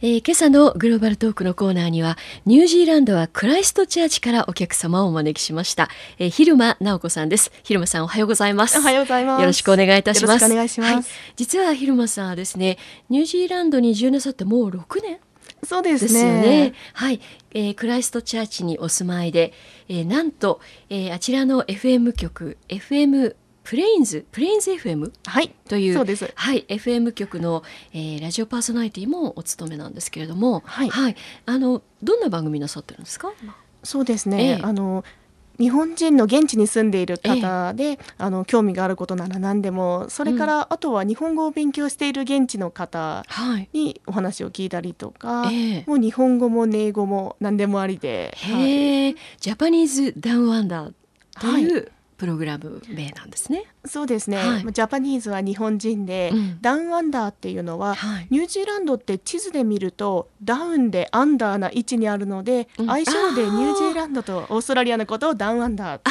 えー、今朝のグローバルトークのコーナーにはニュージーランドはクライストチャーチからお客様をお招きしました、えー、晝間尚子さんです。晝間さんおはようございます。おはようございます。よろしくお願いいたします。お願いします、はい、実は晝間さんはですねニュージーランドに移住なさってもう6年そうですね。すね。はい、えー、クライストチャーチにお住まいで、えー、なんと、えー、あちらの FM 局 FM Plains Plains FM、はい、というそうです。はい FM 局の、えー、ラジオパーソナリティもお務めなんですけれども、はい、はい、あのどんな番組なさってるんですか？そうですね。えー、あの日本人の現地に住んでいる方で、え。え、あの興味があることなら何でもそれから、うん、あとは日本語を勉強している現地の方にお話を聞いたりとか、はい、もう日本語も英語も何でもありで。へはい、ジャパニーズダウンワンダーという、はいプログラム名なんですね。そうですね、はい、ジャパニーズは日本人で、うん、ダウンアンダーっていうのは、はい、ニュージーランドって地図で見るとダウンでアンダーな位置にあるので、うん、相性でニュージーランドとオーストラリアのことをダウンアンダーって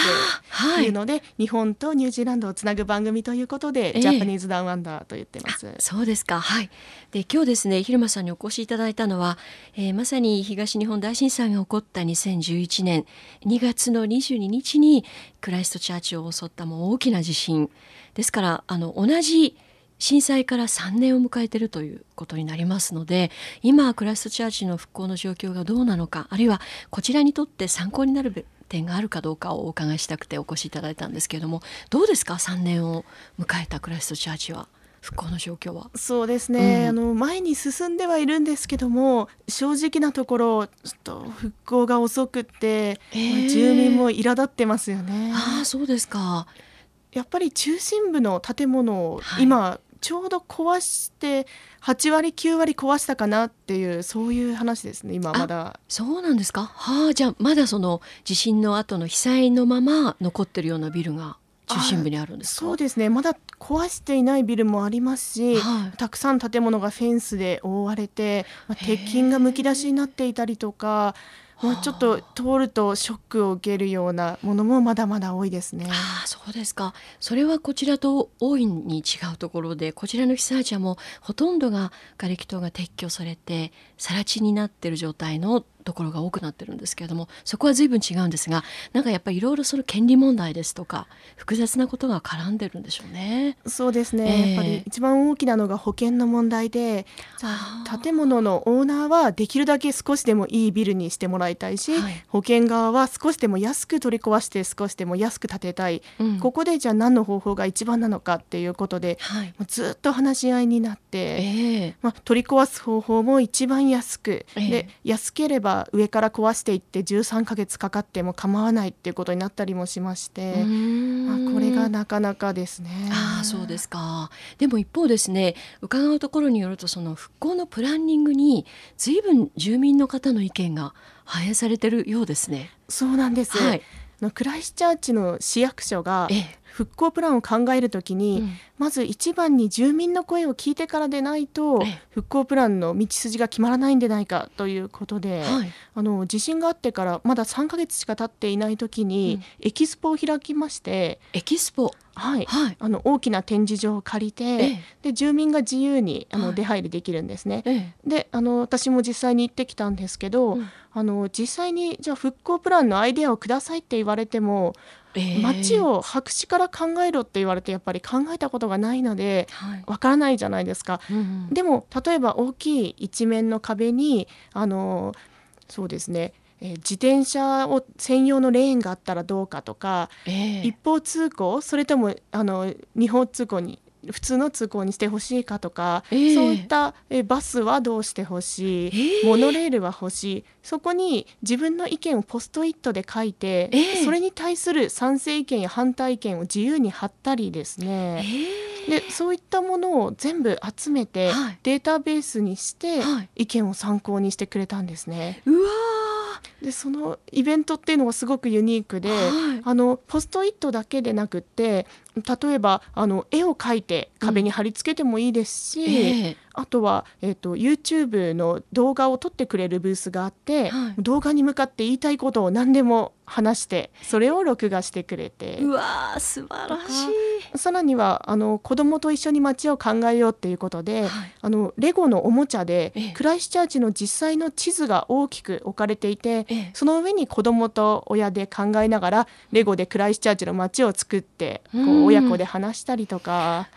い。うので、はい、日本とニュージーランドをつなぐ番組ということで、えー、ジャパニーズダウンアンダーと言ってます。そうですか。はい。で今日ですね昼間さんにお越しいただいたのは、えー、まさに東日本大震災が起こった2011年2月の22日にクライストチャーチを襲ったもう大きな地震ですからあの同じ震災から3年を迎えているということになりますので今クライストチャーチの復興の状況がどうなのかあるいはこちらにとって参考になる点があるかどうかをお伺いしたくてお越しいただいたんですけれどもどうですか3年を迎えたクライストチャーチは。復興の状況はそうですね、うん、あの前に進んではいるんですけども正直なところちょっと復興が遅くて、えー、住民も苛立ってますよね。あそうですかやっぱり中心部の建物を今、ちょうど壊して8割9割壊したかなっていうそういう話ですね今まだ。そうなんですか？はあじゃあまだその地震の後の被災のまま残ってるようなビルが中心部にあるんですそうですね。まだ壊していないビルもありますし、はい、たくさん建物がフェンスで覆われて、まあ、鉄筋がむき出しになっていたりとかもうちょっと通るとショックを受けるようなものもまだまだ多いですね。あそうですかそれはこちらと大いに違うところでこちらの被災者もほとんどが瓦礫等が撤去されて更地になっている状態のところが多くなってるんですけれどもそこは随分違うんですがなんかやっぱりいろいろその権利問題ですとか複雑なことが絡んでるんでしょうね。そうですね、えー、やっぱり一番大きなのが保険の問題で建物のオーナーはできるだけ少しでもいいビルにしてもらいたいし、はい、保険側は少しでも安く取り壊して少しでも安く建てたい、うん、ここでじゃあ何の方法が一番なのかっていうことで、はい、ずっと話し合いになって、えー、まあ、取り壊す方法も一番安く、えー、で安ければ上から壊していって13ヶ月かかっても構わないっていうことになったりもしましてまあ、これがなかなかですね。あそうですか。でも一方ですね伺うところによるとその復興のプランニングに随分住民の方の意見が反映されてるようですね。そうなんです、はい、クライスチャーチの市役所が、ええ。復興プランを考えるときに、うん、まず一番に住民の声を聞いてからでないと復興プランの道筋が決まらないんでないかということで、はい、あの地震があってからまだ3か月しか経っていない時に、エキスポを開きましてエキスポはい、はい、あの大きな展示場を借りて、ええ、で住民が自由にあの、出入りできるんですね。え、であの私も実際に行ってきたんですけど、うん、あの実際にじゃあ復興プランのアイデアをくださいって言われても街を白紙から考えろって言われてやっぱり考えたことがないのでわからないじゃないですか。うんうん、でも例えば大きい一面の壁にあのそうですねえー、自転車を専用のレーンがあったらどうかとか、えー、一方通行それともあの二方通行に普通の通行にしてほしいかとか、えー、そういったえバスはどうしてほしい、えー、モノレールは欲しいそこに自分の意見をポストイットで書いて、えー、それに対する賛成意見や反対意見を自由に貼ったりですね、でそういったものを全部集めて、はい、データベースにして、意見を参考にしてくれたんですね。うわでそのイベントっていうのがすごくユニークで、はい、あのポストイットだけでなくって例えばあの絵を描いて壁に貼り付けてもいいですし、うん。えー、あとは、えーと、YouTube の動画を撮ってくれるブースがあって、はい、動画に向かって言いたいことを何でも話してそれを録画してくれて。うわー素晴らしい。さらにはあの子供と一緒に街を考えようっていうことで、はい、あのレゴのおもちゃで、ええ、クライスチャーチの実際の地図が大きく置かれていて、え、その上に子供と親で考えながらレゴでクライスチャーチの街を作ってこう親子で話したりとか。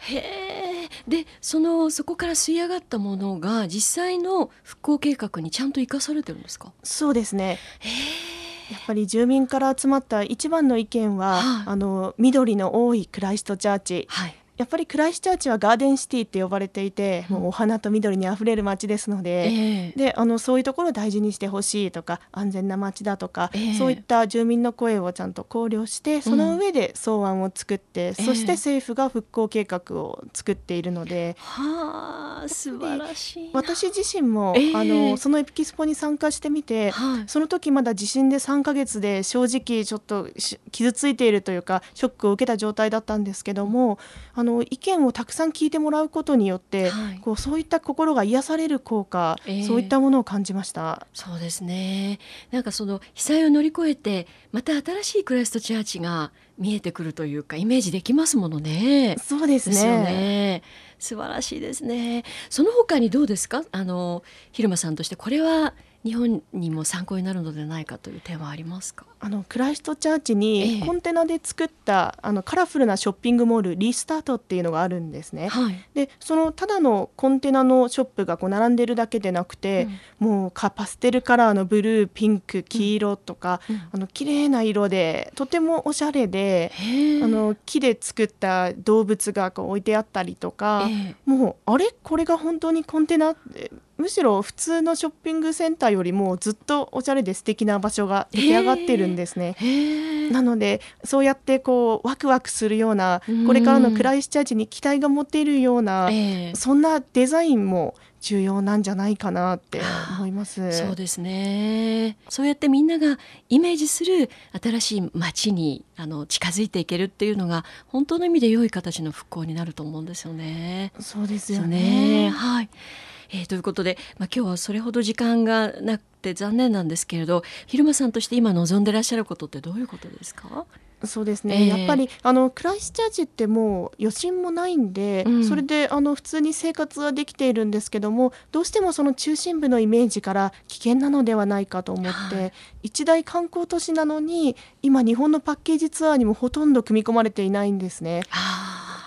でそのそこから吸い上がったものが実際の復興計画にちゃんと生かされてるんですか？そうですね。やっぱり住民から集まった一番の意見は、はあ、あの緑の多いクライストチャーチ、はい、やっぱりクライスチャーチはガーデンシティって呼ばれていて、もうお花と緑にあふれる街ですのでえー、であのそういうところを大事にしてほしいとか安全な街だとか、えー、そういった住民の声をちゃんと考慮してその上で草案を作って、うん、そして政府が復興計画を作っているので、えー、はあ素晴らしい私自身も、あのそのエピキスポに参加してみて、はい、その時まだ地震で3か月で正直ちょっと傷ついているというかショックを受けた状態だったんですけどもあの意見をたくさん聞いてもらうことによって、はい、こうそういった心が癒される効果、えー、そういったものを感じました。そうですね。なんかその被災を乗り越えてまた新しいクライストチャーチが見えてくるというかイメージできますものね。そうですね。ね。素晴らしいですね。その他にどうですか？あの昼間さんとしてこれは日本にも参考になるのではないかという点はありますか？あのクライストチャーチにコンテナで作った、ええ、あのカラフルなショッピングモールリスタートっていうのがあるんですね。はい、でそのただのコンテナのショップがこう並んでるだけでなくて、うん、もうパステルカラーのブルーピンク黄色とか、うん、あの綺麗な色でとてもおしゃれであの木で作った動物がこう置いてあったりとか、え、もうあれ？これが本当にコンテナむしろ普通のショッピングセンターよりもずっとおしゃれで素敵な場所が出来上がってるんですね。なのでそうやってこうワクワクするようなこれからのクライスチャーチに期待が持てるような、そんなデザインも重要なんじゃないかなって思います。そうですね。そうやってみんながイメージする新しい街にあの近づいていけるっていうのが本当の意味で良い形の復興になると思うんですよね。そうですよね。ねはい。えー、ということで、まあ、今日はそれほど時間がなくて残念なんですけれど昼間さんとして今望んでらっしゃることってどういうことですか？そうですね、えー、やっぱりあのクライスチャーチってもう余震もないんで、うん、それであの普通に生活はできているんですけどもどうしてもその中心部のイメージから危険なのではないかと思って、はい、一大観光都市なのに今日本のパッケージツアーにもほとんど組み込まれていないんですね。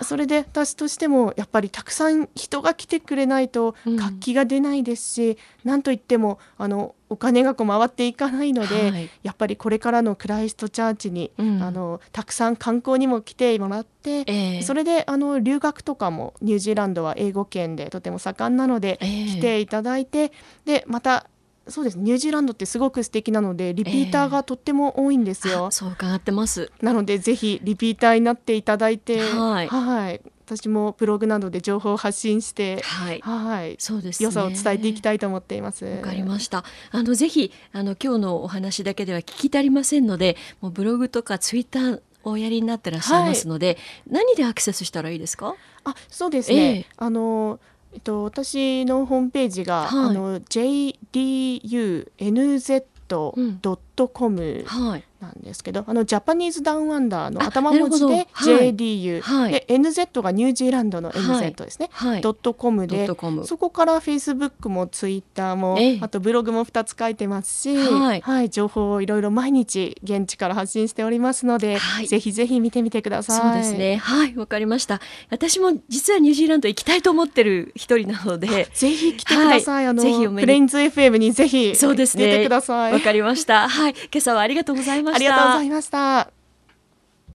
それで私としてもやっぱりたくさん人が来てくれないと活気が出ないですし、うん、なんといってもあのお金がこう回っていかないので、はい、やっぱりこれからのクライストチャーチに、うん、あのたくさん観光にも来てもらって、えー、それであの留学とかもニュージーランドは英語圏でとても盛んなので、えー、来ていただいてでまたそうですニュージーランドってすごく素敵なのでリピーターがとっても多いんですよ。えー、そう伺ってますなのでぜひリピーターになっていただいて、はい、はい私もブログなどで情報を発信して、はい、はいそうです、ね、良さを伝えていきたいと思っています。わかりました。あのぜひあの今日のお話だけでは聞き足りませんので、もうブログとかツイッターおやりになってらっしゃいますので、はい、何でアクセスしたらいいですか？あ、そうですね。えー、あの。えっと、私のホームページが、はい、あの jdunz.com、はいなんですけどあのジャパニーズダウンワンダーの頭文字で JDU、はい、で NZ がニュージーランドの NZ ですね、はい、ドットコムでそこからフェイスブックもツイッターも、あとブログも2つ書いてますし、はい、はい、情報をいろいろ毎日現地から発信しておりますので、はい、ぜひぜひ見てみてください。そうですね。はいわかりました。私も実はニュージーランド行きたいと思ってる一人なのでぜひ来てください、あのぜひプレインズ FM にぜひそうですね。出てください。わかりました。はい。今朝はありがとうございましたありがとうございました。